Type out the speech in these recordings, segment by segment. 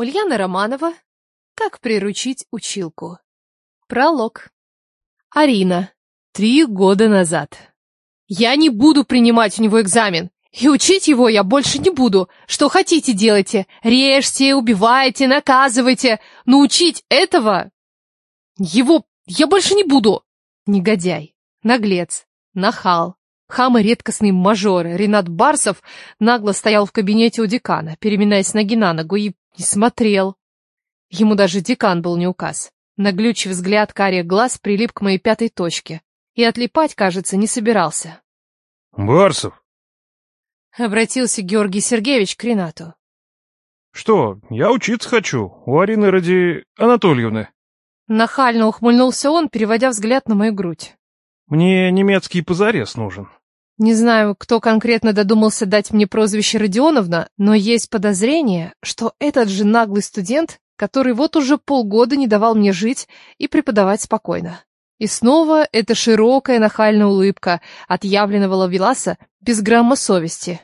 Ульяна Романова. Как приручить училку. Пролог. Арина. Три года назад. Я не буду принимать у него экзамен. И учить его я больше не буду. Что хотите делайте. Режьте, убивайте, наказывайте. Но учить этого... Его я больше не буду. Негодяй, наглец, нахал, хам и редкостный мажор Ренат Барсов нагло стоял в кабинете у декана, переминаясь ноги на ногу, и, и смотрел. Ему даже декан был не указ. Наглючий взгляд карих глаз прилип к моей пятой точке. И отлипать, кажется, не собирался. «Барсов!» — обратился Георгий Сергеевич к Ренату. «Что, я учиться хочу, у Арины ради Анатольевны». Нахально ухмыльнулся он, переводя взгляд на мою грудь. «Мне немецкий позарез нужен». Не знаю, кто конкретно додумался дать мне прозвище Родионовна, но есть подозрение, что этот же наглый студент, который вот уже полгода не давал мне жить и преподавать спокойно. И снова эта широкая нахальная улыбка отъявленного ловеласа без грамма совести.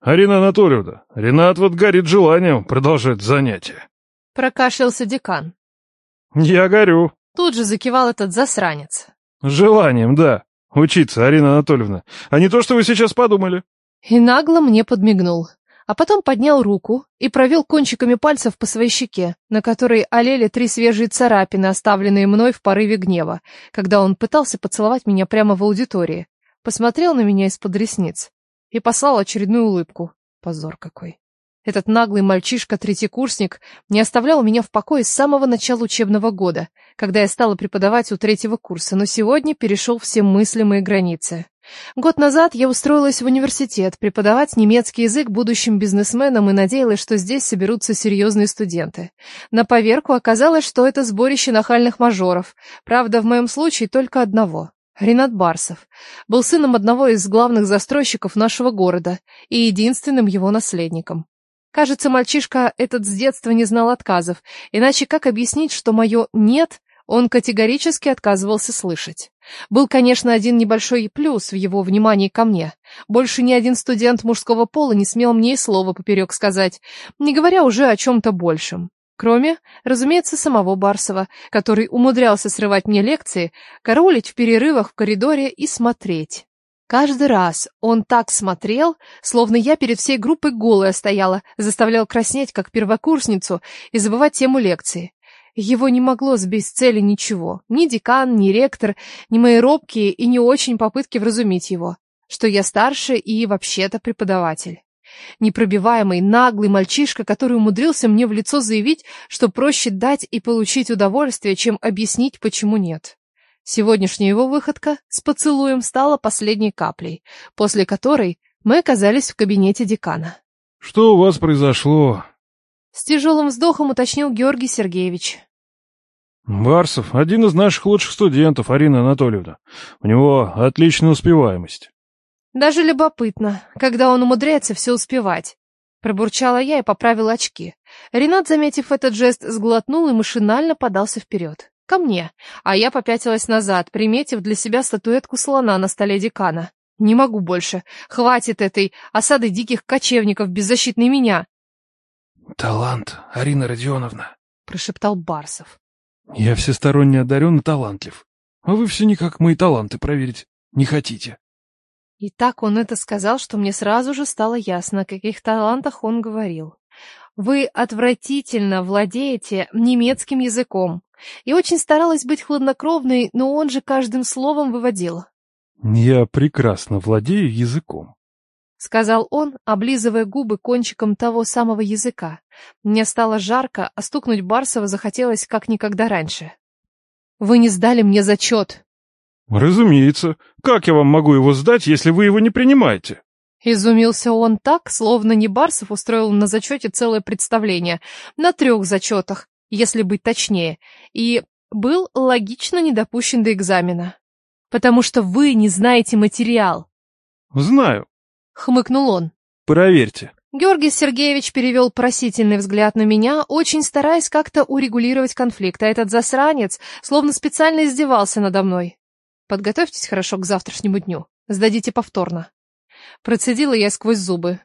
«Арина Анатольевна, Ренат вот горит желанием продолжать занятия». Прокашлялся декан. «Я горю». Тут же закивал этот засранец. «Желанием, да. Учиться, Арина Анатольевна. А не то, что вы сейчас подумали». И нагло мне подмигнул. А потом поднял руку и провел кончиками пальцев по своей щеке, на которой олели три свежие царапины, оставленные мной в порыве гнева, когда он пытался поцеловать меня прямо в аудитории. Посмотрел на меня из-под ресниц и послал очередную улыбку. Позор какой. Этот наглый мальчишка-третьекурсник не оставлял меня в покое с самого начала учебного года, когда я стала преподавать у третьего курса, но сегодня перешел все мыслимые границы. Год назад я устроилась в университет преподавать немецкий язык будущим бизнесменам и надеялась, что здесь соберутся серьезные студенты. На поверку оказалось, что это сборище нахальных мажоров, правда, в моем случае только одного. Ренат Барсов был сыном одного из главных застройщиков нашего города и единственным его наследником. Кажется, мальчишка этот с детства не знал отказов, иначе как объяснить, что мое «нет» он категорически отказывался слышать. Был, конечно, один небольшой плюс в его внимании ко мне. Больше ни один студент мужского пола не смел мне и слова поперек сказать, не говоря уже о чем-то большем. Кроме, разумеется, самого Барсова, который умудрялся срывать мне лекции, караулить в перерывах в коридоре и смотреть. Каждый раз он так смотрел, словно я перед всей группой голая стояла, заставлял краснеть, как первокурсницу, и забывать тему лекции. Его не могло сбить с цели ничего. Ни декан, ни ректор, ни мои робкие и не очень попытки вразумить его, что я старше и вообще-то преподаватель. Непробиваемый, наглый мальчишка, который умудрился мне в лицо заявить, что проще дать и получить удовольствие, чем объяснить, почему нет. Сегодняшняя его выходка с поцелуем стала последней каплей, после которой мы оказались в кабинете декана. «Что у вас произошло?» С тяжелым вздохом уточнил Георгий Сергеевич. «Барсов — один из наших лучших студентов, Арина Анатольевна. У него отличная успеваемость». «Даже любопытно, когда он умудряется все успевать». Пробурчала я и поправила очки. Ренат, заметив этот жест, сглотнул и машинально подался вперед. Ко мне, а я попятилась назад, приметив для себя статуэтку слона на столе декана. Не могу больше. Хватит этой осады диких кочевников, беззащитной меня. «Талант, Арина Родионовна», — прошептал Барсов. «Я всесторонне одарен и талантлив. А вы все никак мои таланты проверить не хотите». И так он это сказал, что мне сразу же стало ясно, о каких талантах он говорил. Вы отвратительно владеете немецким языком. И очень старалась быть хладнокровной, но он же каждым словом выводил. «Я прекрасно владею языком», — сказал он, облизывая губы кончиком того самого языка. Мне стало жарко, а стукнуть Барсова захотелось как никогда раньше. «Вы не сдали мне зачет!» «Разумеется. Как я вам могу его сдать, если вы его не принимаете?» Изумился он так, словно не Барсов устроил на зачете целое представление. На трех зачетах, если быть точнее. И был логично не допущен до экзамена. Потому что вы не знаете материал. «Знаю», — хмыкнул он. «Проверьте». Георгий Сергеевич перевел просительный взгляд на меня, очень стараясь как-то урегулировать конфликт, а этот засранец словно специально издевался надо мной. Подготовьтесь хорошо к завтрашнему дню. Сдадите повторно. Процедила я сквозь зубы.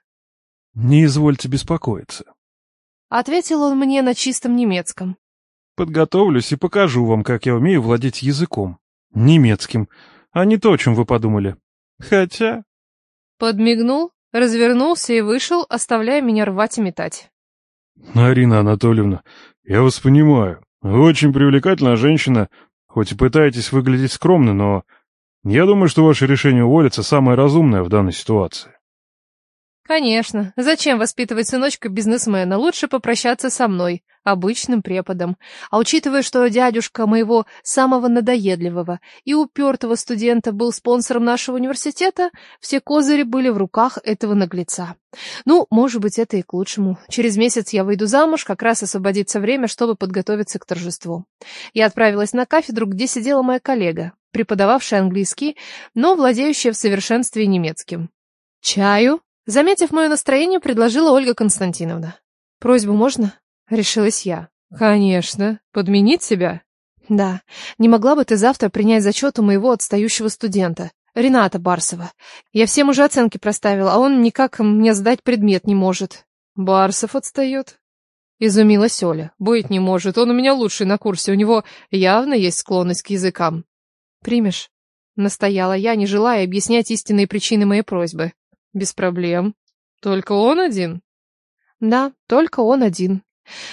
Не извольте беспокоиться. Ответил он мне на чистом немецком. Подготовлюсь и покажу вам, как я умею владеть языком. Немецким, а не то, о чем вы подумали. Хотя... Подмигнул, развернулся и вышел, оставляя меня рвать и метать. Арина Анатольевна, я вас понимаю. Вы очень привлекательная женщина, хоть и пытаетесь выглядеть скромно, но я думаю, что ваше решение уволиться самое разумное в данной ситуации. Конечно. Зачем воспитывать сыночка бизнесмена? Лучше попрощаться со мной, обычным преподом. А учитывая, что дядюшка моего самого надоедливого и упертого студента был спонсором нашего университета, все козыри были в руках этого наглеца. Ну, может быть, это и к лучшему. Через месяц я выйду замуж, как раз освободится время, чтобы подготовиться к торжеству. Я отправилась на кафедру, где сидела моя коллега, преподававшая английский, но владеющая в совершенстве немецким. «Чаю?» Заметив мое настроение, предложила Ольга Константиновна. «Просьбу можно?» — решилась я. «Конечно. Подменить себя?» «Да. Не могла бы ты завтра принять зачет у моего отстающего студента, Рената Барсова. Я всем уже оценки проставила, а он никак мне сдать предмет не может». «Барсов отстает?» Изумилась Оля. «Быть не может. Он у меня лучший на курсе. У него явно есть склонность к языкам». «Примешь?» — настояла я, не желая объяснять истинные причины моей просьбы. Без проблем. Только он один? Да, только он один.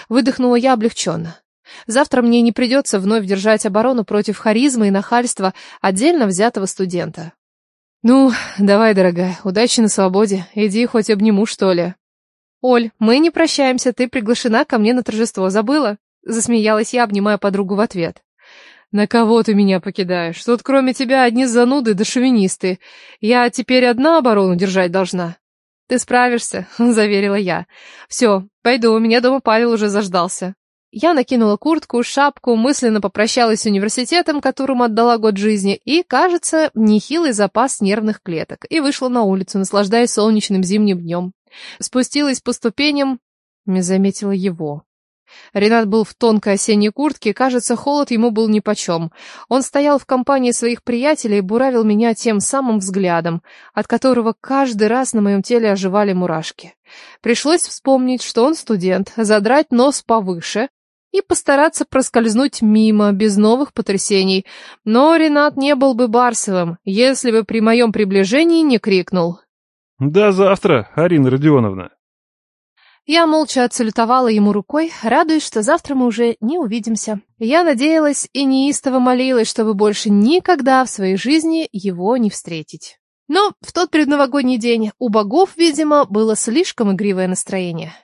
Выдохнула я облегченно. Завтра мне не придется вновь держать оборону против харизмы и нахальства отдельно взятого студента. Ну, давай, дорогая, удачи на свободе. Иди хоть обниму, что ли. Оль, мы не прощаемся, ты приглашена ко мне на торжество, забыла? Засмеялась я, обнимая подругу в ответ. «На кого ты меня покидаешь? Тут кроме тебя одни зануды да шовинисты. Я теперь одна оборону держать должна». «Ты справишься», — заверила я. «Все, пойду, у меня дома Павел уже заждался». Я накинула куртку, шапку, мысленно попрощалась с университетом, которому отдала год жизни, и, кажется, нехилый запас нервных клеток, и вышла на улицу, наслаждаясь солнечным зимним днем. Спустилась по ступеням, не заметила его. Ренат был в тонкой осенней куртке, кажется, холод ему был нипочем. Он стоял в компании своих приятелей и буравил меня тем самым взглядом, от которого каждый раз на моем теле оживали мурашки. Пришлось вспомнить, что он студент, задрать нос повыше и постараться проскользнуть мимо, без новых потрясений. Но Ренат не был бы Барсовым, если бы при моем приближении не крикнул. «До завтра, Арина Родионовна!» Я молча отсалютовала ему рукой, радуясь, что завтра мы уже не увидимся. Я надеялась и неистово молилась, чтобы больше никогда в своей жизни его не встретить. Но в тот предновогодний день у богов, видимо, было слишком игривое настроение.